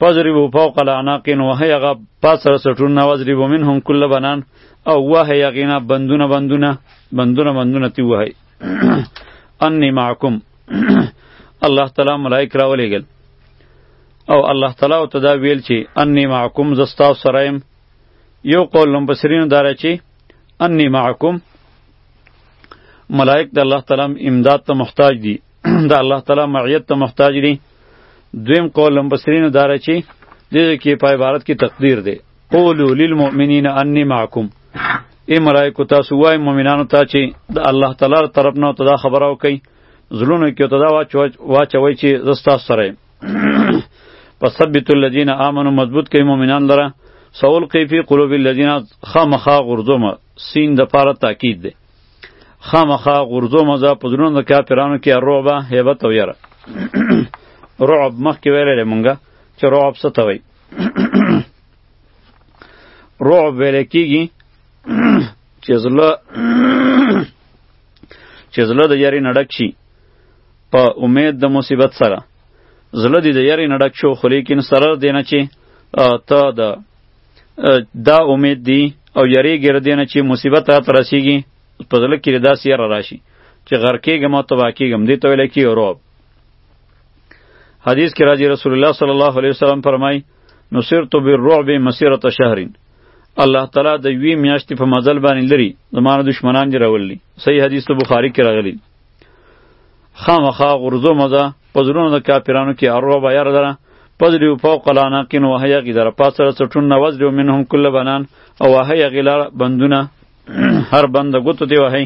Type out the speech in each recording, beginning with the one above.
فضربو فوق العناق وهي هغه پاسره سټون وضربو منهم کل بنان او وهي یقینا بندونه بندونه بندونه بندونه تی وهي انی معکم الله تعالی ملائک راولېږل او الله تعالی او تدا ویل چې انی معکم زستا سرایم یو قول لم بصرین دار چې انی معکم ملائک د الله تعالی امداد ته محتاج دي د الله تعالی معیت ته محتاج دي دویم قول مبصرینو داره چې دغه کې په عبارت کې تقدیر دی قولو للمؤمنین انی معکم امرای کو تاسو وای مؤمنانو ته چې د الله تعالی طرف نه ته دا خبره وکي زلونو کې ته دا واچوي چې زستا سره فثبت الذين امنوا مضبوط کوي مؤمنان لره سول قیفی قلوب الذين خامخا غرزوم سین د پاره تاکید دی خامخا غرزو مزه په زړونو د کافرانو کې رعب هیبت او یره رعب مخکې ویلې ده مونږه چې رعب څه ته وایي رعب ویل کېږي چې زړه چې زړه د یاري نډک شي په امید د مصیبت سره زړه دې د یاري نډک شو خو لیکن سره دینه چې ته د دا امید دی او یری ګردینه چې مصیبت را ترسیږي په ځل کې دا سیر راشي چې غر کېږم او تبا کېږم دې ته ویل کی روب حدیث کې راځي رسول الله صلی الله علیه وسلم فرمای نصرت بالرعب مسیرت شهرین الله تعالی د وی میاشتې په مزل باندې لري زمانه دشمنان دی راولي صحیح حدیث ته بخاری کې راغلی خامخا غرزو مزه په زړونو د کافرانو کې اروا به یاره دره پدری و فوق الاناقین و هیا غی در پاس سره سټون نواز دیو منهم کل بنان او هیا غی لار بندونه هر بند گوتو دی وهی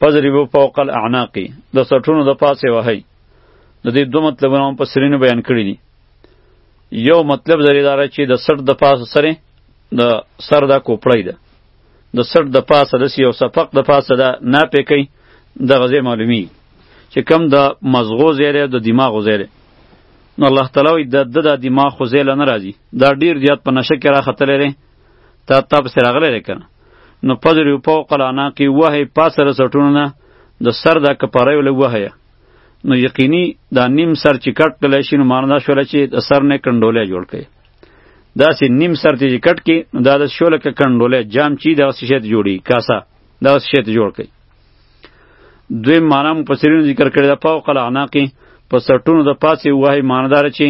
پدری و فوق الاعناقی د سټونو د پاسه وهی د دې دوه مطلبونه هم په سرینو بیان کړی دي یو مطلب درې داره چې د سر د پاسه سره د سر دا کوپړی ده د سر د پاسه د یو صفق د پاسه ده نه پې کوي دغه ځای معلومي چې کم د مزغو ځای دی د دماغو ځای دی نو الله تعالی وایي د ده د دماغ خو ځای له نه راځي دا ډېر زیات په نشه کې راختلی دی تا تا پسې راغلی دی که نه نو پدر یو فوق العناق وهی پاسه د سټونو نه د سر د کپاره یو لږ وهیه نو یقیني دا نیم سر چې کټ کړلی شي نو معنا دا شوله چې د سر نه کنډولی جوړ کړي دا سه نیم سر ته کټ کې نو دا د شوله ک کندولې جام چی دا سه شت جوړی کاسا دا سه شت جوړ کړي دوی معنا مفسرین ذکر کړی دا فوق العناق په سرټونو د پاسه وای ماندار چی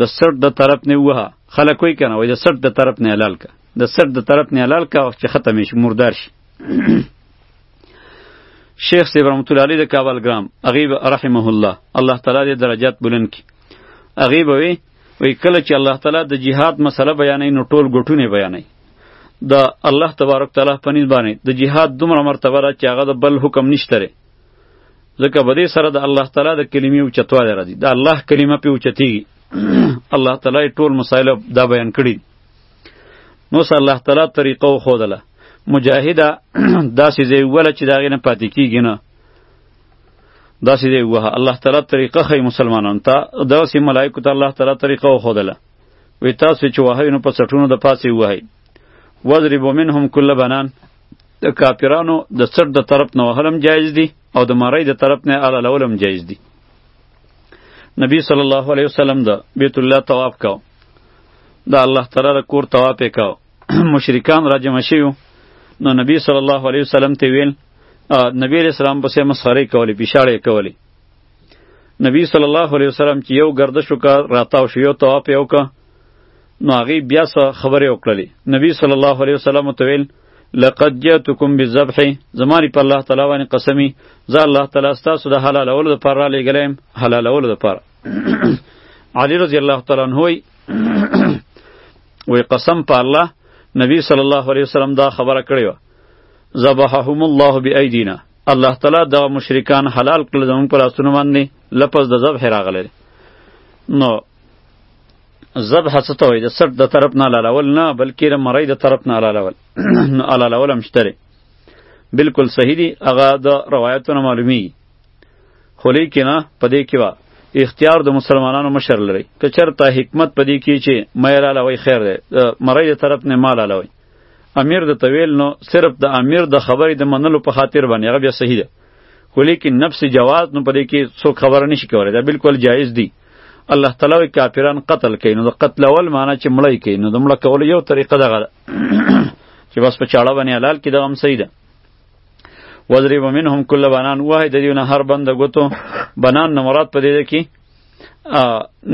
د سرټ د طرف نه وه خلک وای کنه وای د سرټ د طرف نه حلال ک د سرټ د طرف نه حلال ک او چې ختم شي مردار شي شیخ سیب رحمت الله علیه د کابل ګرام اغیب رحمه الله الله تعالی دې درجات بلند کی اغیب وی وی کله چې الله تعالی د جهاد مسله بیانې نو ټول ګټونه بیانې د الله تبارک تعالی په نسبت باندې د جهاد دومره مرتبه ده چې هغه د بل حکم نشته لري ځکه به دې سره د الله تعالی د کلمې او چتواله راځي د الله کلمه په اوچتیږي الله تعالی ټول مسائل دا بیان کړي نو صلی الله تعالی طریقه خو دله مجاهده داسې ځای ولا چې دا غینه پاتې کیږي نه دا سې دی وه الله تعالی طریقه خی مسلمانان ته دا سې ملائکه ته الله تعالی طریقه وخدله وی تاسو چې وه نو په سټونو د پاسې وه وضرب منهم کل بنان د کافرانو د سټ د طرف نه وهلم جایز دی او د مړی د طرف نه اعلی لولم جایز دی نبی صلی الله علیه وسلم د بیت الله طواف کاو د الله تعالی د کور طواف کاو مشرکان راجم شیو نو نبی صلی الله علیه وسلم ته ویل نبی علیہ السلام پسې مسخره کولی پیشاړې کولی نبی صلی الله علیه وسلم چې یو گردش وکړ راتاو شو یو طواف یې وکړ نو هغې بیا څه خبرې وکړلې نبی صلی الله علیه وسلم ورته ویل لقد جئتکم بالذبح زما لري په الله تعالی باندې قسمي زه الله تعالی ستاسو د حلالولو دپاره رالیږلی یم حلالولو دپاره علی رضی الله تعالی عنه وایي وایي قسم په الله نبی صلی الله علیه وسلم دا خبره کړې وه ذبحهم الله بأيدينا الله تعالی دا مشرکان حلال کړل زمون پر اسونو باندې لپس د ذبح راغله نو ذبح څه ته وایي د سټ د طرف نه حلالول نه بلکې د مرۍ د طرف نه حلالول نو حلالول هم شته بالکل صحیح دی هغه د روایتونو معلومی خو لیکن په دې کې وا اختیار د مسلمانانو مشر لري که چرته حکمت په دې کې چې مې حلالوي خیر دی مرۍ د طرف نه مال حلالوي امیر د تویل نو صرف د امیر د خبرې د منلو په خاطر باندې هغه بیا صحیح ده خو لیکن نفس جواز نو پدې کې څوک خبره نشي کولای دا بالکل جایز دی الله تعالی وی کافران قتل کین نو د قتل اول معنی چې مړی کین نو د مړه کول یو طریقه دغه چې بس په چاړه باندې حلال کې دغه هم صحیح ده وضرب منهم کل بنان وای د دیونه هر بند غوتو بنان نه مراد پدې کې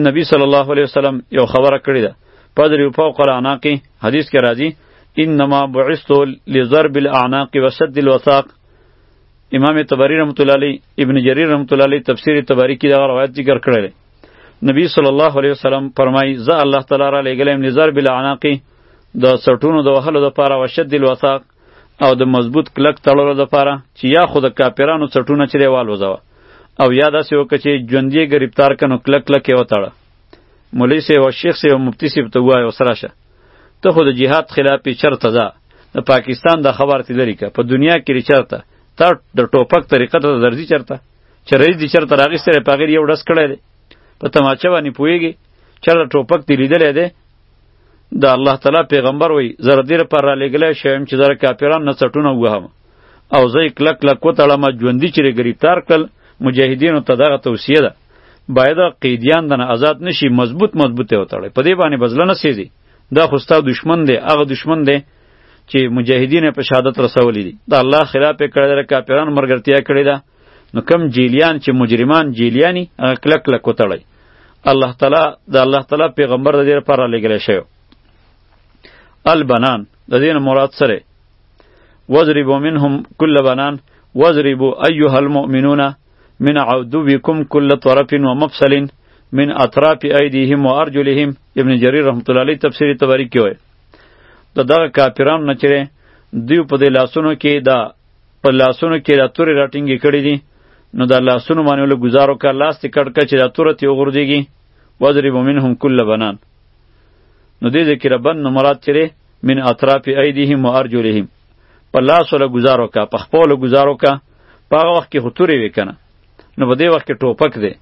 نبی صلی الله علیه وسلم یو خبره کړې ده پدری فوق العناق حدیث کې راځي انما بعثت لضرب الاعناق وسد الوثاق امام تبری رحمت الله علی ابن جریر رحمت الله علی تفسیر تبری کې دا روایت ذکر کړی دی نبی صلی الله علیه وسلم فرمای ز الله تعالی را لګلم لضرب الاعناق د سټونو د وهلو د پاره وشد الوثاق او د مضبوط کلک تړلو لپاره چې یا خو د کاپیرانو څټونه چې دیوال وځوه او یا داسې وکړه چې ژوندې ګرفتار کنو کلک کلک یې وتړه مولوی صاحب او شیخ صاحب او مفتی صاحب ته ووایه اوس راشه ته خو د جهاد خلاف یې چرته ځه د پاکستان د خبر تی لري که په دنیا کې چرته تا د ټوپک طریقه ته درځي چرته چې رئیس دې چرته راغیستی دی په هغې یو ډس کړی دی په تماچه باندې پوهېږي چرته ټوپک دې لیدلی دی د الله تعالی پیغمبر وای زره دیر پر را لګلې شوم چې زره کافران نه څټونه وهم او زه کلک کلک وتړم ژوندۍ چې گرفتار کړل مجاهدینو ته دغه توصیه ده باید قیدیان دنه آزاد نشي مضبوط مضبوط وتړي په دې باندې بزله نه سیزي دا خو ستاسو دشمن دی هغه دشمن دی چې مجاهدین په شهادت رسولې دي د الله خلاف کړی د کافرانو مرګرتیا کړی ده نو کم جیلیان چې مجرمان جیلیانی هغه کلک کلک وتړی الله تعالی د الله تعالی پیغمبر د دې لپاره لګل شوی البنان د دین مراد سره وضربوا منهم كل بنان وضربوا ايها المؤمنون من عدوكم كل طرف ومفصل من اطراف ايديهم وارجلهم ابن جرير رحمت الله علیه تفسیر تبری کې وای د دغه کافرانو نه چره دیو په دې لاسونو کې دا په لاسونو کې دا تورې راټینګې کړې دي نو دا لاسونو باندې ول گزار وکړه لاس ته کړ کړ چې دا توره تی وغورځيږي وضرب منهم کل بنان نو دې ذکر بن نو مراد چیرې من اطراف ایدیهم و ارجلهم په لاس ول گزار وکړه په خپل گزار وکړه په هغه وخت کې خطورې وکنه نو په دې وخت کې ټوپک دی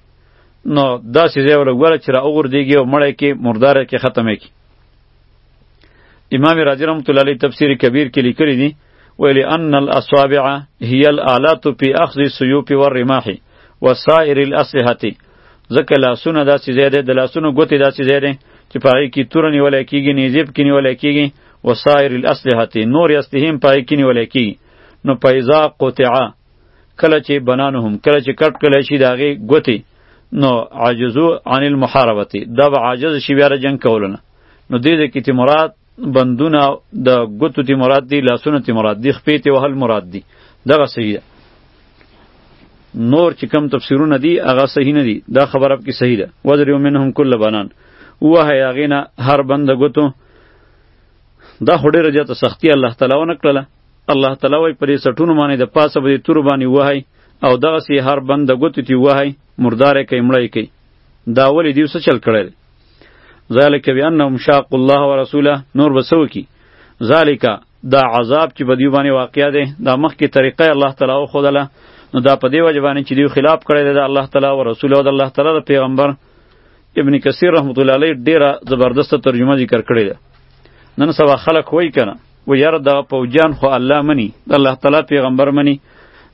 نو دا سیزه ول غواړي چې را وغورځيږي او مړی کې مردار کې ختمه کی امام رازی رحمت الله علیه تفسیر کبیر کې لیکلی دی ویلی ان الاصابع هي الالات فی اخذ السيوف والرماح وسائر الاسلحه ځکه لاسونه داسې ځای دی د لاسونو ګوتې داسې ځای دی چې په هغې کې توره نیولی کېږي نیزې پکې نیولی کېږي وسائر الاسلحه نورې اسلحې هم په هغې کې نیولی کېږي نو پیضا قطعه کله چې بنانهم کله چې کټ کله شي داغه ګوتی نو عاجزو عن المحاربه دا به عاجز شي بیا جنگ کولنه نو دې دې کې تی مراد بندونه د ګوتو تی مراد دی لاسونه تی مراد دی خپې تی وهل مراد دی دغه صحیح ده نور چې کم تفسیرونه دي هغه صحیح نه دي دا خبره کې صحیح ده وذریو منهم کل بنان وه یاغینا هر بند ګوتو دا خو ډیره زیاته سختی الله تعالی ونه کړله الله تعالی وای پرې سټونو باندې د پاسه به تور باندې وای او دغه سی هر بند د ګوتې تی وای مردار کوي مړی کوي دا ولې دیو څه چل کړل ذالک بانهم شاق الله ورسوله نور بسو کی ذالک دا عذاب چې په دیو باندې واقع دی دا مخ کی طریقه الله تعالی او خدله نو دا په دی وجه باندې چې دیو خلاف کړی دی الله تعالی او رسول او الله تعالی د پیغمبر ابن کثیر رحمت الله علیه ډیره زبردست ترجمه ذکر کړی ده نن سبا خلک وای کنه و یاره دغه پوجیان خو الله منی د الله تعالی پیغمبر منی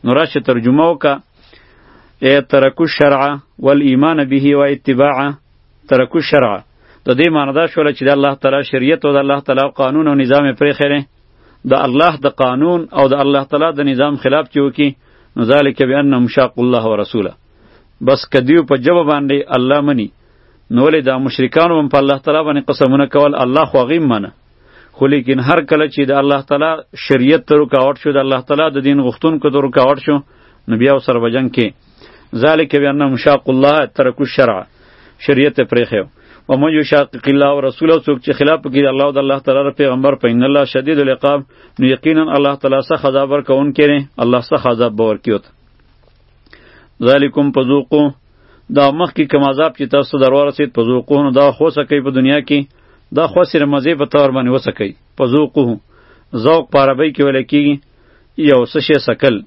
نو راشه ترجمه وکا ای ترکو شرع والایمان به و اتباع ترکو شرع د دې معنی دا شول چې د الله تعالی شریعت او د الله تعالی قانون او نظام پرې خره د الله د قانون او د الله تعالی د نظام خلاف چې وکي نو ذالک بانهم شاق الله ورسوله بس کدیو په جواب باندې الله منی نو ولې دا مشرکان هم په الله تعالی باندې قسمونه کول الله خو غیم منه خو لیکن هر کله چې د الله تعالی شریعت ته رکاوټ شو د الله تعالی د دین غوښتونکو ته رکاوټ شو نو بیا سره به جنګ کې ذالک بیان مشاق الله ترک الشرع شریعت پرېخیو و من یشاقق الله و رسوله څوک چې خلاف وکړي الله او د الله تعالی د پیغمبر په ان الله شدید العقاب نو یقینا الله تعالی سخت عذاب ورکوونکی دی الله سخت عذاب به ورکوي ذالکم پذوقو دا مخکې کوم عذاب چې تاسو ته درور رسید پذوقو نو دا خو سکی په دنیا کې دا خو سره مزه په تور باندې وسکی پذوقو ذوق پاربای کې ولې کیږي یو څه شی سکل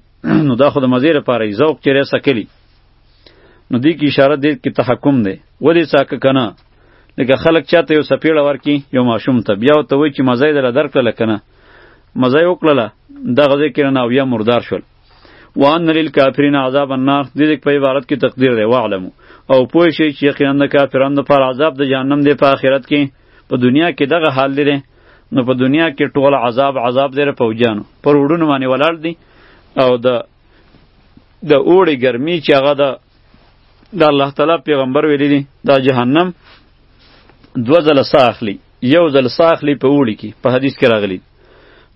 نو دا خو د مزه لپاره ذوق چیرې سکلی نو دی کی اشاره دی کی تحکم دی ولی ساک کنه لکه خلک چاته یو سپیړه ورکی یو ماشوم ته بیا ته وای چې مزه دل درکړه کنه مزه وکړه دغه ذکر نه او یا مردار شول وان للکافرین عذاب النار دې دې په عبارت کې تقدیر دی واعلم او پوه شي چې یقینا د کافرانو پر عذاب د جهنم دی په آخرت کې په دنیا کې دغه حال لري نو په دنیا کې ټول عذاب عذاب دی په وجانو پر وډونو باندې ولاړ دي او د د اوړي ګرمي چې هغه د د الله تعالی پیغمبر ویلی دی دا جهنم دو ځله ساه اخلي یو ځل ساه اخلي په اوړي کې په حدیث کې راغلی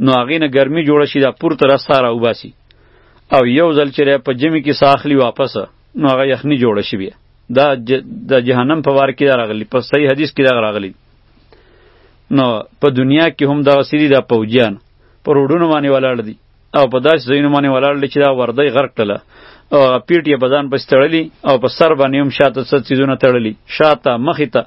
نو هغې نه ګرمي جوړه شي دا پورته را ساه راوباسي او یو ځل چې په جمع کې ساه اخلي واپس نو هغه یخني جوړه شي بیا دا د جهنم په وار کې دا راغلی په صحیح حدیث کې دا راغلی نو په دنیا کې هم دغه سری دا پوجیان پر وډونو باندې ولاړ دي او په داسې ځایونو باندې ولاړ دی چې دا وردی غرق کړله او هغه پیټ یې په ځان پسې تړلي او په سر باندې هم شاته څه څیزونه تړلي شاته مخې ته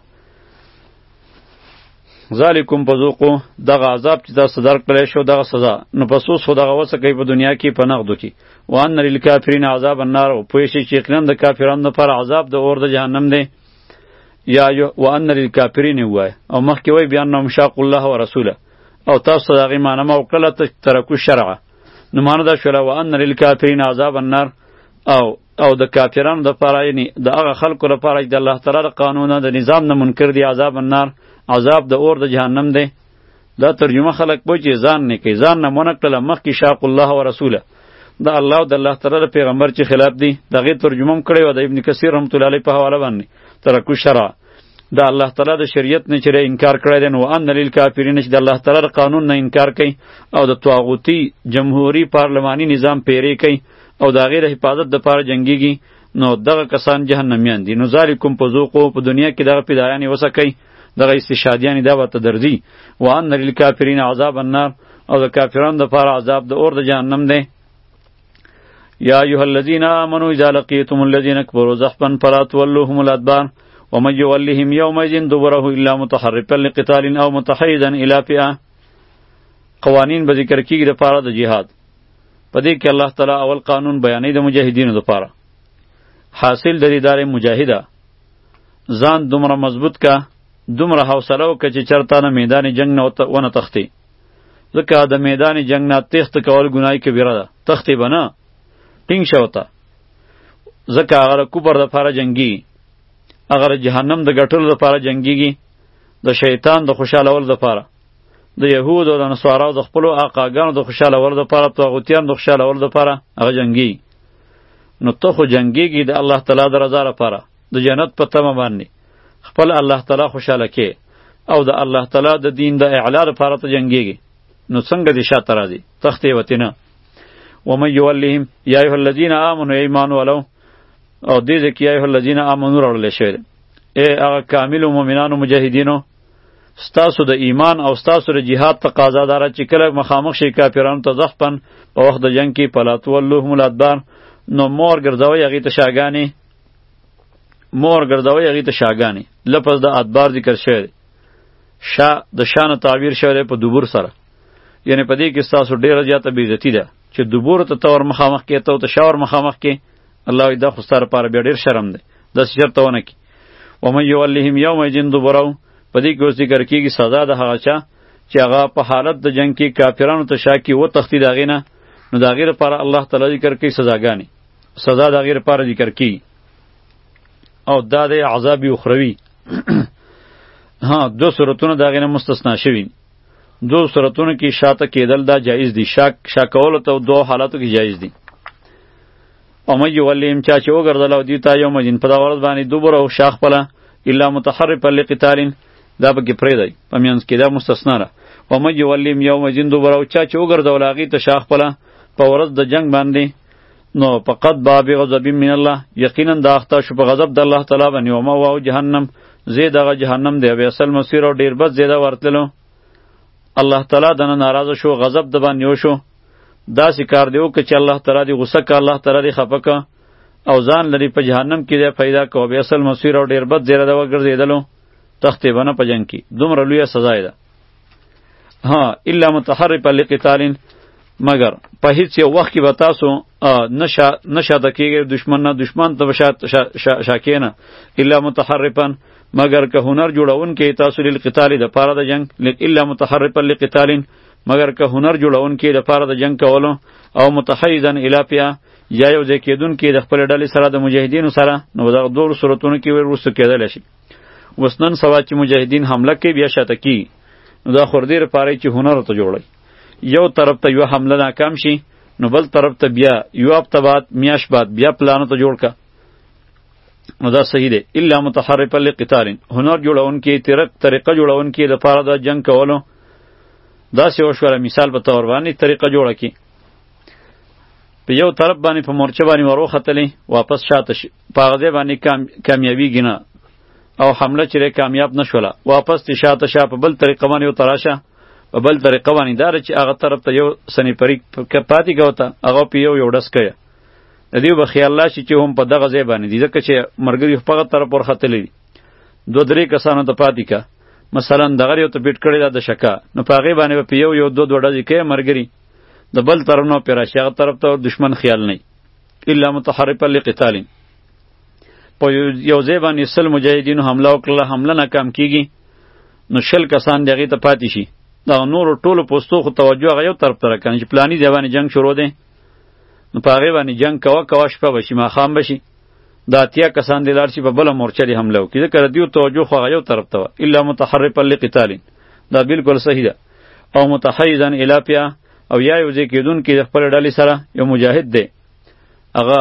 ذالکم فذوقو دغه عذاب چې تاسو درکړی شو دغه سزا نو پس اوس خو دغه وسه کوي په دنیا کې په نغدو کې وان للکافرین عذاب النار او پوه شي چې یقینا د کافرانو لپاره عذاب د اور د جهنم دی یا یو وان للکافرین وای او مخکې وای بیان نوم شاق الله ورسوله او تاسو ته د هغې معنی ما وکړله ترکو شرع نو معنی دا شوله وان للکافرین عذاب النار او او د کافرانو دپاره یعنی د هغه خلکو لپاره چې د الله تعالی د قانون د نظام نه منکر دي عذاب النار عذاب د اور د جهنم دی دا ترجمه خلک پوه چې ځان نه کوي ځان نه مونږ کړله مخکې شاق الله و رسوله د الله او د الله تعالی د پیغمبر چې خلاف دي دغه ترجمه هم کړې وه د ابن کثیر رحمت الله علیه په حواله باندې ترکو شرع د الله تعالی د شریعت نه چیرې انکار کړی دی نو ان دلیل کافرین چې د الله تعالی د قانون نه انکار کوي او د طاغوتی جمهوری پارلمانی نظام پیری کوي او د غیر حفاظت د پاره جنگیږي نو دغه کسان جهنميان دي نو ذالکم په ذوقو په دنیا کې دغه پیدایان وسه کوي دغه استشهادیان دا وته درځي وان للکافرین عذاب النار او د کافرانو د پاره عذاب د اور د جهنم دی یا ایها الذین آمنوا اذا لقیتم الذین کفروا زحفا فلا تولوهم الادبار ومن یولهم یومئذ دبره الا متحرفا لقتال او متحیزا الی فئه قوانین به ذکر کیږي د پاره د جهاد په دې کې الله تعالی اول قانون بیانې د مجاهدینو د پاره حاصل د دې دارې مجاهده ځان دومره مضبوط کا دومره حوصله وکړه چې چرته نه میدان جنگ نه ونه تختی ځکه د میدان جنگ نه تخت کول ګناي کبیره ده تختی بنا ټینګ شوتا ځکه هغه کوپر د فار جنگي هغه جهنم د ګټلو د فار جنگيږي د شیطان د خوشاله ول د فار د يهود او د نصاراو د خپل اقاګانو د خوشاله ول د فار طاغوتیان د خوشاله ول د فار هغه جنگي نو ته خو جنگيږي د الله تعالی د رضا لپاره د جنت په تمه باندې خپل الله تعالی خوشاله کې او د الله تعالی د دین د اعلا لپاره ته جنگیږي نو څنګه دې شاته راځي تختې وتی نه ومن یولهم یا ایها الذین آمنوا ایمان ولو او دې ځکه یا ایها الذین آمنوا راوړل شوی دی ای هغه کامل مؤمنانو مجاهدینو ستاسو د ایمان او ستاسو د جهاد تقاضا داره چې کله مخامخ شي کافرانو ته زخپن په وخت د جنگ کې پلاتولهم الادبار نو مور ګرځوي هغې ته شاګانې مور ګرځوي هغه ته شاګانی لفظ د ادبار ذکر شوی دی شا د شان تعبیر شوی دی په دوبر سره یعنی په دې کې تاسو ډیره زیاته بیزتی ده چې دوبر ته تور مخامخ کې ته ته شاور مخامخ کې الله دا خو ستاره پاره بیا ډیر شرم دی د شرط ونه کی و من یولهم یوم جن دوبرو په دې کې اوس ذکر کیږي سزا د هغه چا چې هغه په حالت د جنگ کې کافرانو ته شاکی و تختی داغینه نو داغیر پر الله تعالی ذکر کوي سزاګانی سزا د غیر پر ذکر کی او دا د عذاب اخروی ها دو صورتونه دا غیر مستثنا شوی دو صورتونه کې شاته کېدل دا جایز دي شاک شاکول ته دو حالاتو کې جایز دي او مې ولیم چا چې وګرځل او دی تا یو مجن په دا ورځ باندې دوبره او شاخ پله الا متحرف لقتالین دا پکې پرې دی په میانس کې دا مستثنا را و مې ولیم یو مجن دوبره او چا چې وګرځول هغه ته شاخ پله په ورځ د جنگ باندې نو فقط باب غضب من الله یقینا دا اخته شو په غضب د الله تعالی باندې او ما واو جهنم زی دغه جهنم دی بیا اصل مسیر او ډیر بد زیاده ورتللو الله تعالی دنه ناراضه شو غضب د باندې وشو دا سکار دیو که چې الله تعالی دی غصه که الله تعالی دی خفه که او ځان لري په جهنم کې دی پیدا کو بیا اصل مسیر او ډیر بد زیاده وګرځیدلو تختې بنه پجنګ کی دومره لوی سزا ده ها الا متحرف لقتال مگر په هیڅ یو وخت کې به تاسو نشه نشه د کېږي دشمن نه دشمن ته شات شاکینه الا متحرفا مگر که هنر جوړون کې تاسو لیل قتال د پاره د جنگ الا متحرفا لقتال مگر که هنر جوړون کې د پاره د جنگ کولو او متحیزا الی پیا یا یو ځای کېدون کې د خپل ډلې سره د مجاهدینو سره نو دغه دوه صورتونو کې ورسو کېدل شي اوس نن سبا چې مجاهدین حمله کوي بیا شاته کی نو دا خور دې لپاره چې هنر ته جوړي یو طرف ته یو حمله ناکام شي نو بل طرف ته بیا یو هفته بعد میاش بعد بیا پلان ته جوړ کا نو دا صحیح دی الا متحرف لقتال هنر جوړون کې طریق طریقه جوړون کې د پاره د جنگ کولو دا سی وشوره مثال په تور باندې طریقه جوړه کی په یو طرف باندې په مورچه باندې وروختلې واپس شاته شي په هغه ځای باندې کام کامیابیږي نه او حمله چې کامیاب نشوله واپس تی شاته شا په بل طریقه باندې یو تراشه په بل طریقه باندې دار چې هغه طرف ته یو سنې پرې پاتې کوته هغه په یو یو ډس کړي د دې به خیال لا شي چې هم په دغه ځای باندې دي ځکه چې مرګري په هغه طرف ورختلې دوه درې کسانو ته پاتې کا مثلا دغه یو ته پیټ کړی دا د شکا نو په هغه باندې په یو یو دوه دوه ډزې کوي مرګري د بل طرف نو پیرا شغه طرف ته دشمن خیال نه الا متحرفا لقتال په یو ځای باندې سل مجاهدینو حمله وکړه حمله ناکام کیږي نو شل کسان دغه ته پاتې شي دا نور ټولو پوستو خو توجه هغه یو طرف ته راکنه چې پلانی ځای باندې جنگ شروع دی نو په هغې باندې جنگ کوه کوه شپه به شي ماښام به شي دا اتیا کسان دې لاړ شي په بله مورچه دې حمله وکړي ځکه د دیو توجه خو هغه یو طرف ته وه الا متحرفا لقتال دا بالکل صحیح ده او متحیزا الی پیا او یا یو ځای کېدونکی د خپل ډلې سره یو مجاهد دی هغه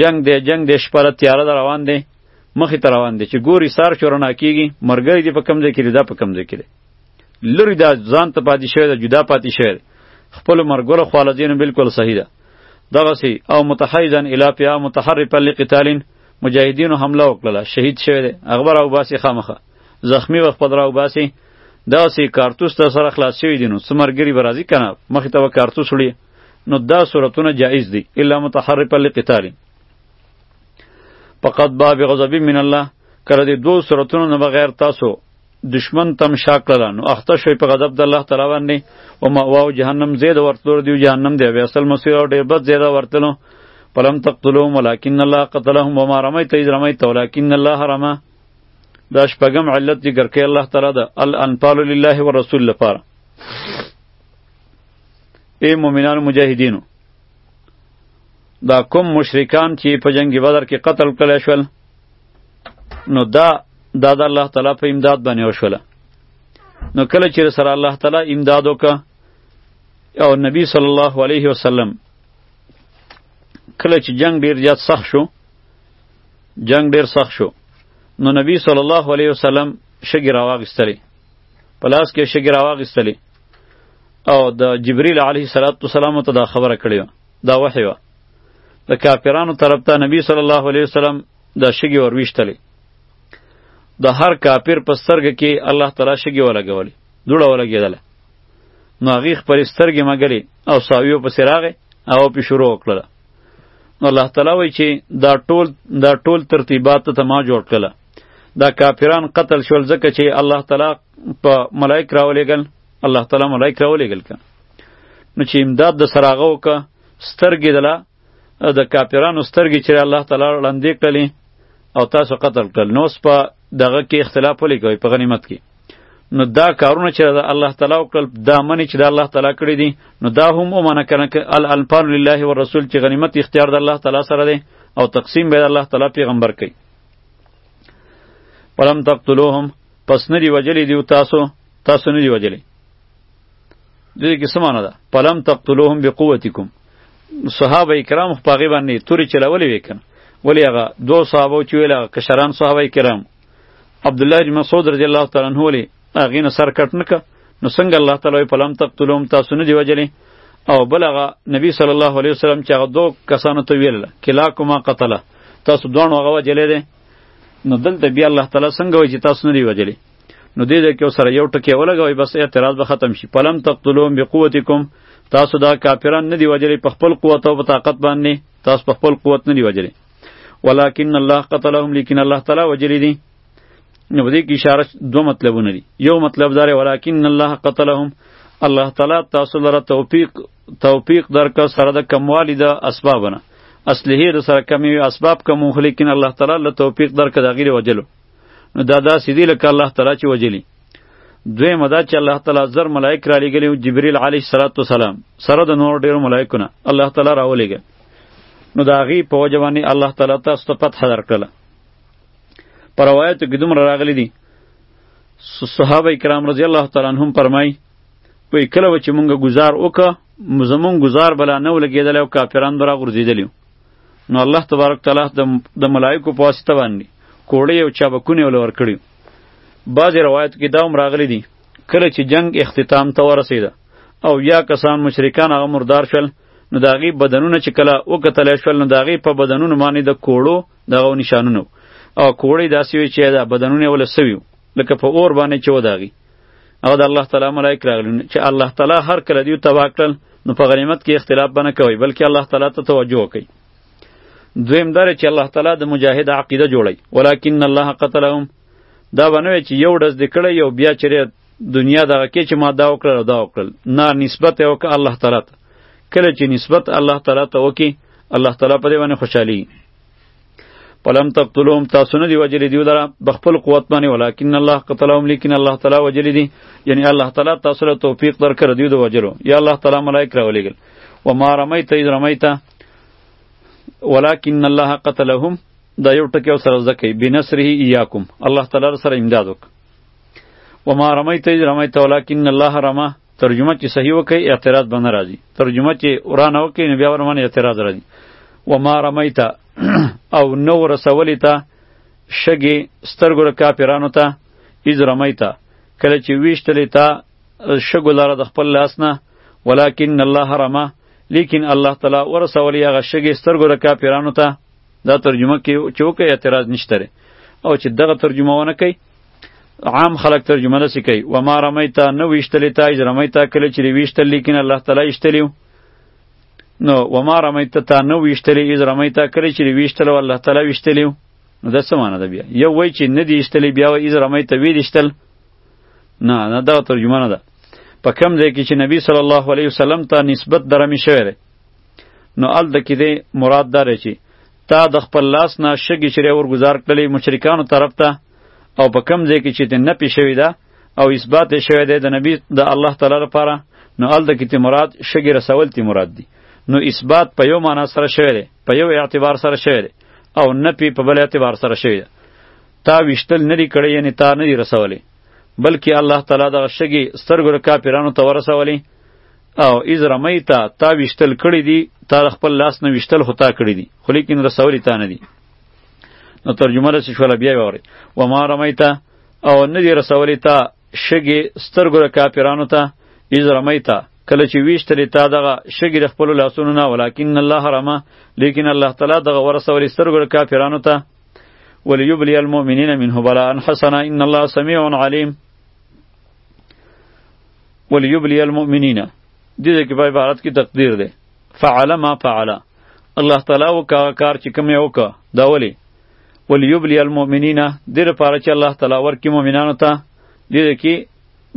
جنگ دی جنگ دی شپه را تیاره ده روان دی مخې ته روان دی چې ګوري سار شو رڼا کېږي مرګی دی په کم ځای کې دی دا په کم ځای کې دی لرې دا ځان ته پاتې شوی ده جدا پاتې شوی دی خپلو مرګرو خواله دی نو بلکل صحیح ده دغسې او متحیزا الی پیا متحرفا لقتال مجاهدینو حمله وکړله شهید شوی دی هغه به راوباسي خامخه زخمی و خپل راو باسي دا سي کارتوس تر سره خلاص شوی دي نو سمرګری برازي کنه مخ ته کارتوس وړي نو دا صورتونه جایز دي الا متحرف لقتال فقط باب غضب من الله کړه دي دوه صورتونو نه بغیر تاسو دشمن تم شاک کړه نو اخته شوی په غضب د الله تعالی باندې او ما واو جهنم زید ورتلور دی جهنم دی بیا اصل مسیر او ډیر بد زیاده ورتلو فلم تقتلوهم ولكن الله قتلهم وما رميت إذ رميت ولكن الله رمى دا شپږم علت ذکر کوي الله تعالی د الانفال لله والرسول لپاره اے مؤمنانو مجاهدینو دا کوم مشرکان چې په جنگ بدر کې قتل کړل شول نو دا دا د الله تعالی په امداد باندې وشوله نو کله چې سره الله تعالی امداد وکړه او نبی صلی الله علیه وسلم کله چې جنگ ډیر زیات سخت شو جنگ ډیر سخت شو نو نبی صلی الله علیه وسلم شګی راواغستلې په لاس کې شګی راواغستلې او د جبرئیل علیه السلام ته دا خبره کړې دا وحی و د کافرانو طرف ته نبی صلی الله علیه وسلم دا شګی ورويشتلې د هر کافر په سترګه کې الله تعالی شګی ولګولې دوړه ولګېدله نو هغې خپلې سترګې مګلې او ساویو پسې راغې او پې شروع وکړله نو الله تعالی وایي چې دا ټول دا ټول ترتیبات ته ما جوړ کړل دا کافران قتل شول ځکه چې الله تعالی په ملائک راولېږل الله تعالی ملائک راولېږل که نو چې امداد د سراغه وکړه سترګې دله د کافرانو سترګې چې الله تعالی ړندې کړلې او تاسو قتل کړل نو اوس په دغه کې اختلاف ولې کوئ په غنیمت کې نو دا کارونه چې د الله تعالی وکړل دا منی چې د الله تعالی کړی دي نو دا هم ومنه کنه ک الانفال لله و رسول چې غنیمت اختیار د الله تعالی سره دی او تقسیم به د الله تعالی پیغمبر کوي ولم تقتلوهم پس نه دی وجلی دی تاسو تاسو نه دی وجلی دې کې سمانه ده پلم تقتلوهم بقوتکم صحابه کرام خو پاغي باندې توري چلولې وکنه ولی هغه دو صحابه چې ویل کشران صحابه کرام عبد الله بن مسعود رضی الله تعالی عنہ ولې هغه نه سر کټ نک نو څنګه الله تعالی په لم تقتلهم تاسو نه دی وجلی او بلغه نبی صلی الله علیه وسلم چې هغه دوه کسانو ته ویل کلا کوما قتله تاسو دوه هغه وجلی دی نو دلته بیا الله تعالی څنګه وایي چې تاسو نه دی وجلی نو دې ځکه سره یو ټکی ولګوي بس اعتراض به ختم شي پلم تقتلوهم بقوتکم تاسو دا کافران نه دی وجلی په خپل قوت او طاقت باندې تاسو په خپل قوت نه دی وجلی ولکن الله قتلهم لیکن الله تعالی وجلی دي نو دې کې اشاره دوه مطلبونه دي یو مطلب داره ولکن الله قتلهم الله تعالی تاسو لره توفیق توفیق درک سره د کموالی د اسبابونه اصله د سره کمی اسباب کوم خو لیکن الله تعالی له توفیق درک د غیر وجلو نو دا دا سیدی لکه الله تعالی چې وجلی دوی مدا چې الله تعالی زر ملائک را لګلی جبرئیل علیه السلام سره د نور ډیر ملائکونه الله تعالی راولېږي نو د هغې په وجه باندې الله تعالی تاسو ته فتح درکړله په روایتو کې دومره راغلي دي صحابه کرام رضی الله تعالی عنهم فرمایي وایي کله به چې مونږ ګزار وکړه زمونږ ګزار بلا نه ولګېدلی او کافران به راغورځېدلي نو الله تبارک تعالی د ملایکو په واسطه باندې کوړې او چابکونې ول ورکړي بعضې روایتو کې دا هم راغلي دي کله چې جنگ اختتام ته ورسید او یا کسان مشرکان هغه مردار شول نو داغي بدنونه چې کله وکتل شول نو داغي په بدنونو باندې د کوړو دغه نشانونه او کوړې داسې وي چې دا بدنونه ول سوي لکه په اور باندې چې وداغي او د الله تعالی ملائک راغلي چې الله تعالی هر کله دیو تواکل نو په غنیمت کې اختلاف بنه کوي بلکې الله تعالی ته توجه کوي دویم دره چې الله تعالی د مجاهد عقیده جوړي ولکن الله قتلهم دا به نه وي چې یو ډز دې کړی او بیا چېرې دنیا دغه کې چې ما دا وکړل او دا وکړل نه نسبت یې وکړه الله تعالی ته کله چې نسبت الله تعالی ته وکړي الله تعالی په دې باندې خوشحالي پلم تقتلهم تاسو نه دی وجلی دی لره بخپل قوت باندې ولکن الله قتلهم لیکن الله تعالی وجلی دی یعنی الله تعالی تاسو له توفیق درکړ دی د وجلو یا الله تعالی ملائک راولېګل و ما رمیت اذ رمیت ولکن الله قتلهم دا یو ټکی او سره زکه بنصره ایاکم الله تعالی سره امداد وک و ما رمیت اذ رمیت ولکن الله رما ترجمه چې صحیح وکي اعتراض به نه راځي ترجمه چې ورانه وکي نو بیا ورمانه اعتراض راځي و ما رمیت او نو رسولی ته شګي سترګو را کاپیرانو ته اذ رمیت کله چې ویشتلې ته شګو لاره د خپل لاس نه ولکن الله رما لیکن الله تعالی ورسولی هغه شګي سترګو را کاپیرانو ته دا ترجمه کې چې وکړي اعتراض نشته او چې دغه ترجمه ونه کوي عام خلک ترجمه نه کوي و ما رمیتا نه ویشتلې تا اذ رمیتا کله چې ویشتل لیکن الله تعالی ایشتلیو نو و ما رمیتا تا نه ویشتلې اذ رمیتا کله چې ویشتل الله تعالی ویشتلیو نو دا څه معنی ده بیا یو وای چې نه دی ایشتلې بیا و اذ رمیتا وی دیشتل نه نه دا ترجمه نه ده په کم ځای کې چې نبی صلی الله علیه وسلم ته نسبت درمی شوی نو ال د کې دی مراد دار چې تا د خپل لاس نه شګې چرې ور گزار کړلې مشرکانو طرف ته او په کم ځای کې چې ته نه پیښوي ده او اثبات شوی دی د نبی د الله تعالی لپاره نو ال د کې تی مراد شګې رسول تی مراد دی نو اثبات په یو معنا سره شوی دی په یو اعتبار سره شوی دی او نه پی په بل اعتبار سره شوی دی تا وشتل نه لري کړی یعنی تا نه لري رسولې بلکې الله تعالی دغه شګې سترګو کافرانو ته ورسولې او اذ رمیت تا وشتل کړی دی تا خپل لاس نه وشتل خو تا کړی دی خو لیکن رسول تا نه دی نو ترجمه رسی شول بیا وری و ما رمیت او نه دی رسول تا شګي سترګو د کافرانو ته اذ رمیت کله چې ویشتلې تا دغه شګي د خپل لاسونو نه ولکن الله رحمه لیکن الله تعالی دغه ورسول سترګو د کافرانو ته وليبلي المؤمنين منه بلاء حسنا ان الله سميع عليم وليبلي المؤمنين دې دې کې په عبارت کې تقدیر دی فعل ما فعل الله تعالی وکا کار چې کوم یو کا دا ولی وليبلي المؤمنين دې لپاره چې الله تعالی ورکی مؤمنانو ته دې کې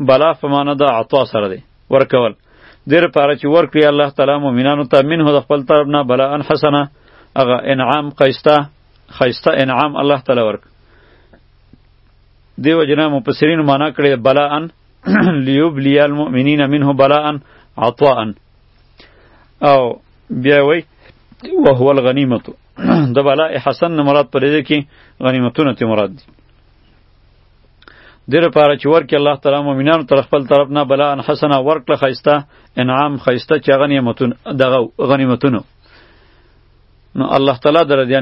بلا فمانه دا عطا سره دی ورکول دې لپاره چې ورکړي الله تعالی مؤمنانو ته منه د خپل طرف نه بلا ان حسنه هغه انعام قیسته خیسته انعام الله تعالی ورک دیو جنا مفسرین معنا کړی بلا ان لیبلی المؤمنین منه بلا ان عطاء او بیا وی وهو الغنیمه د بلا حسن مراد پرې ده کې غنیمتونه ته مراد دي دیر پاره چې ورکه الله تعالی مؤمنانو تر خپل طرف نه بلا ان حسنه ورکړه خیسته انعام خیسته چې غنیمتون دغه غنیمتونو نو الله تعالی در دې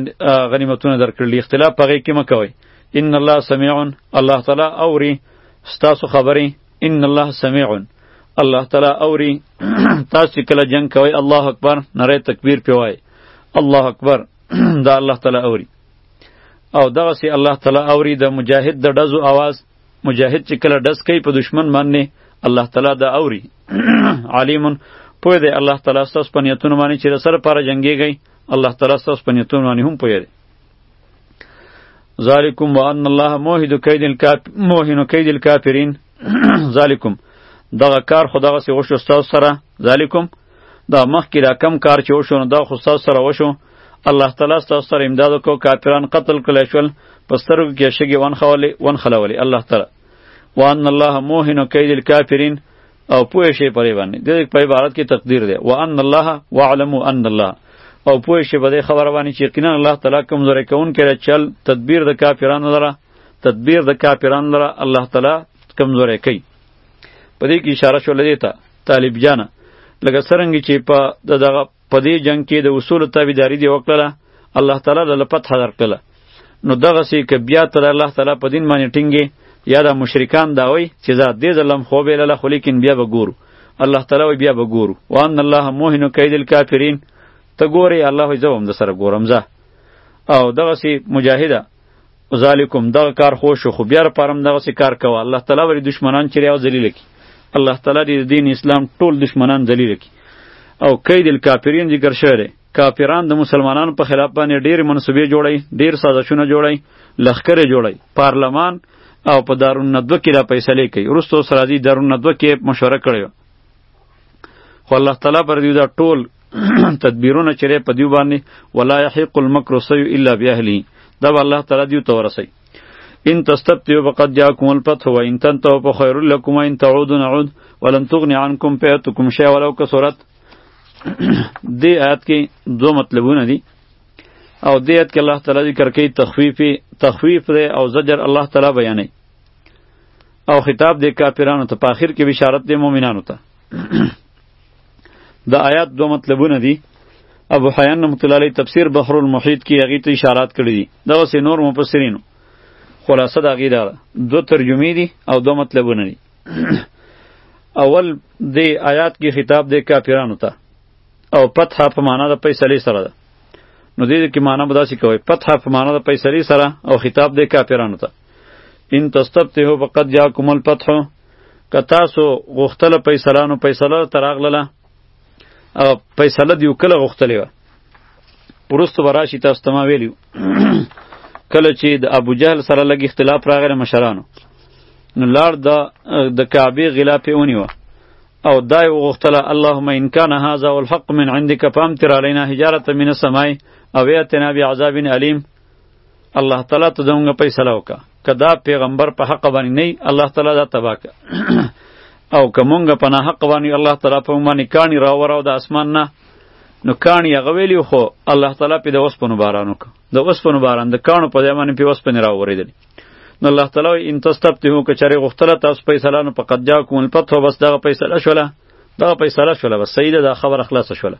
غنیمتونه درکړي اختلاف پغې کې مکوي ان الله سميع الله تعالی اوري ستاسو خبرې ان الله سميع الله تعالی اوري تاسو کله جنگ کوي الله اکبر نره تکبیر پیوای الله اکبر دا الله تعالی اوري او دغه سي الله تعالی اوري د مجاهد د ډزو आवाज مجاهد چې کله ډس کوي په دشمن باندې الله تعالی دا اوري علیمون پوه دی الله تعالی ستاسو په نیتونو باندې چې د سره پاره جنګېږئ الله تعالی ستاسو په نیتونو باندې هم پوه دی ذالکم وان الله موهد کید الکاف موهن کید الکافرین ذالکم دغه کار خو دغه سی وشو ستاسو سره ذالکم دا مخکې دا کم کار چې وشو نو دا خو ستاسو سره وشو الله تعالی ستاسو سره امداد وکړو کافران قتل کړی شول په سترګو کې شګې ونښولې ونښلولې الله تعالی وان الله موهن کید الکافرین او پوه شي پرې باندې د دې په عبارت کې تقدیر دی وان الله واعلموا ان الله او پوه شي په دې خبره باندې چې یقینا الله تعالی کمزوري کون کړي چل تدبیر د کافرانو لره تدبیر د کافرانو لره الله تعالی کمزوري کوي په دې کې اشاره شو لدی ته طالب جانه لکه څرنګه چې په دغه په دې جنگ کې د اصول تابعداري دی وکړه الله تعالی له فتح درکړه نو دغه سي ک بیا تر الله تعالی په دین باندې ټینګي یا د مشرکان دا وای چې زه دې ظلم خو به لاله خو لیکن بیا به ګورو الله تعالی وی بیا به ګورو وان الله موهن کید الکافرین ته ګوري الله زوم د سره ګورم زه او دغه سي مجاهده ذالکم دغه کار خو شو خو بیا پرم دغه سي کار کوه الله تعالی وری دشمنان چری او ذلیل کی الله تعالی دې دین اسلام ټول دشمنان ذلیل کی او کید الکافرین ذکر شوی کافران د مسلمانانو په خلاف باندې ډیر منصوبې جوړی ډیر سازشونه جوړی لخر جوړی پارلمان او په دارون ندوه کې را فیصله کوي وروسته اوس راځي دارون ندوه کې مشوره کړې خو الله تعالی پر دې دا ټول تدبیرونه چیرې په دیو باندې ولا یحق المکر سیء الا باهلی دا به الله تعالی دیو ته ورسي ان تستبتیو فقد جاءکم الفتح و ان تنتهوا فخیر لکم ان تعودوا نعود ولن تغنی عنکم فئتکم شیئا ولو کثرت دې آیات کې دو مطلبونه دي او دې آیات کې الله تعالی ذکر کوي تخفیف تخفیف او زجر الله تعالی بیانوي او خطاب دی کافرانو ته په اخر کې بشارت دی مؤمنانو ته د آیات دوه مطلبونه دي ابو حیان رحمت الله علیه تفسیر بحر المحیط کې هغه ته اشارات کړی دي دغه سه نور مفسرینو خلاصه دا غیره دو ترجمه دي او دو مطلبونه دي اول د آیات کې خطاب د کافرانو ته او فتح په معنا د فیصله سره ده نو دې کې معنا به داسې کوي فتح په معنا د فیصله سره او خطاب د کافرانو ته ان تستفتحو فقد جاکم الفتح که تاسو غوښتله فیصله نو فیصله ته راغلله او فیصله دیو کله غوښتلې وه وروسته به راشي تاسو ته ما ویلي کله چې د ابو جهل سره لږ اختلاف راغلی مشرانو نو لار د د کعبه غلاف ونیو او دای وغختله اللهم ان کان هذا والحق من عندك فامطر علينا حجاره من السماء او اتنا بعذاب الیم الله تعالی ته دمونږ فیصله وکا کدا پیغمبر په حق باندې نه الله تعالی دا تبا ک او کومګه په نه حق باندې الله تعالی په باندې کانی را وراو د اسمان نه نو کانی هغه ویلی خو الله تعالی په د وسپنو بارانو ک د وسپنو باران د کانو په ځای باندې په وسپنې را وریدل نو الله تعالی ان تستبتهو که چره غختله تاسو فیصله نو په قد جاءکم الفتح بس دغه فیصله شوله دغه فیصله شوله بس سیده دا خبر خلاص شوله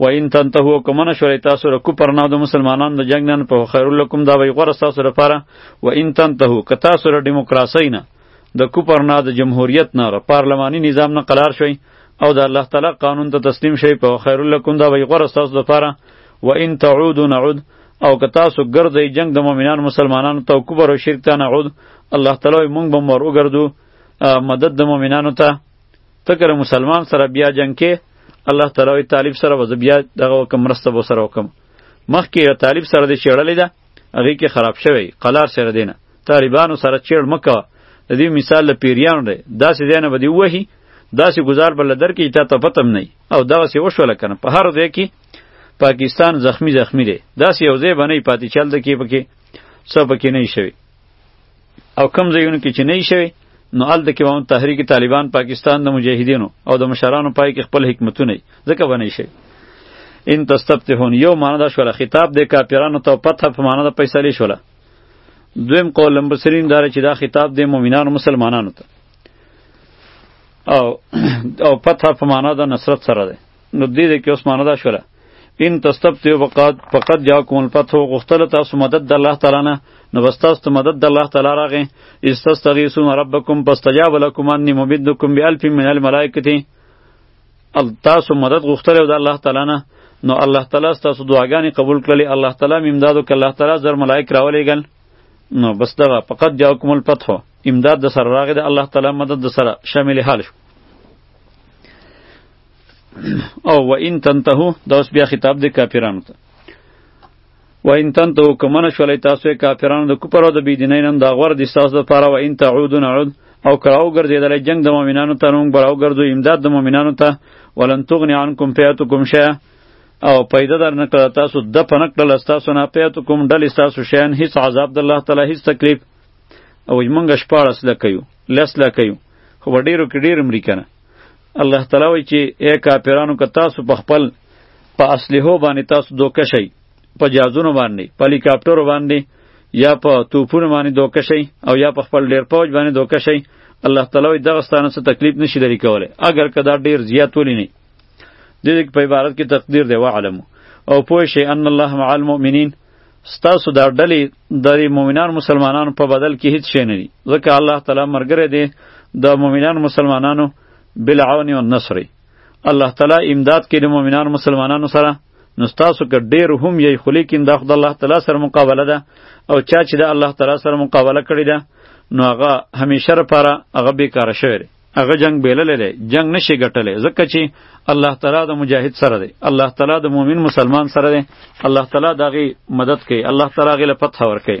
و ان تنتهو کومنه شوري تاسو ر کوپر نه د مسلمانانو د جنگ نن په خیر لکم دا وی غره تاسو ر پاره و ان تنتهو ک تاسو ر دیموکراسي نه د کوپر نه د جمهوریت نه ر پارلماني نظام نه قلار شوي او د الله تعالی قانون ته تسلیم شي په خیر لکم دا وی غره تاسو د پاره و ان تعودوا نعود او که تاسو ګرځئ جنگ د مؤمنان مسلمانانو ته کوبر او شرک ته نعود الله تعالی مونږ به مور وګرځو مدد د مؤمنانو ته ته کر مسلمان سره بیا جنگ کې الله تعالی وی طالب سره وز بیا دغه وکم مرسته بو سره وکم مخ کې طالب سره دې چړلې ده هغه کې خراب شوی قلار سره دینه طالبانو سره چړ مکه د دې مثال له پیریان دی داسې دینه به دی وਹੀ داسې گزار بل در کې چا ته پتم نه او داسې وشول کنه په هر ځای کې پاکستان زخمی زخمی دی داسې یو ځای باندې پاتې چل د کې پکې څه پکې نه شوی او کم ځایونو کې چې نه شوی نو ال د کې ومن تحریک طالبان پاکستان د مجاهدینو او د مشرانو پای کې خپل حکمتونه ځکه ونی شي ان تستفتحون یو معنا دا شوله خطاب د کافرانو ته پته په معنا د پیسې لې شوله دویم قول لمبسرین داره چې دا خطاب د مؤمنانو مسلمانانو ته او او پته په معنا د نصرت سره ده نو دې دې کې اوس معنا دا شوله ان تستفتیو فقط فقط جاکم الفتح غختل تاسو مدد د الله تعالی نه نو بس تاسو ته مدد د الله تعالی راغی استستغیثون ربکم فاستجاب لكم انی ممدکم بالف من الملائکه تاسو مدد غختل د الله تعالی نه نو الله تعالی تاسو دعاګانې قبول کړلې الله تعالی مې امدادو ک الله تعالی زر ملائک راولېګل نو بس دغه فقط جاکم الفتح امداد د سره راغی د الله تعالی مدد د سره شامل حال شو او و ان تنتهو دا اوس بیا خطاب دی کافرانو ته و ان تنتهو که منه شولی تاسو یې کافرانو د کفر او د بېدینۍ نه هم دا غوره دي ستاسو دپاره و ان تعودو نعود او که راوګرځېدلی جنګ د مؤمنانو ته نو موږ به راوګرځو امداد د مؤمنانو ته ولن تغني عنکم فئتکم شیئا او پیدا در نه کړه تاسو د پنه کړل تاسو نه پیاتو کوم ډلې تاسو شین هیڅ عذاب د الله تعالی هیڅ تکلیف او موږ شپارس لکیو لس لکیو خو ډیرو کې ډیر امریکا نه الله تعالی وایي چې اے کافرانو که تاسو په خپل په اصلحو باندې تاسو دوکه شئ په جازونو باندې په هلیکاپټرو باندې یا په توپونو باندې دوکه شئ او یا په خپل ډیر پوج باندې دوکه شئ الله تعالی وایي دغه ستانه څه تکلیف نشي لري کولی اگر که دا ډیر زیات ولې نه دې په عبارت کې تقدیر دی وعلم او پوه شئ ان الله مع المؤمنین ستاسو دا ډلې د مؤمنان مسلمانانو په بدل کې هیڅ شی نه دي ځکه الله تعالی مرګره دی د مؤمنان مسلمانانو بالعون او نصر الله تعالی امداد کې د مؤمنان مسلمانانو سره نو ستاسو که ډیر هم یی خو لیکن دا خدای الله تعالی سره مقابله ده او چا چې د الله تعالی سره مقابله کړې ده نو هغه همیشه لپاره هغه بیکاره شوی دی هغه جنگ بیللی دی جنگ نشي ګټلی ځکه چې الله تعالی د مجاهد سره دی الله تعالی د مؤمن مسلمان سره دی الله تعالی دغه مدد کوي الله تعالی غل فتح ورکوي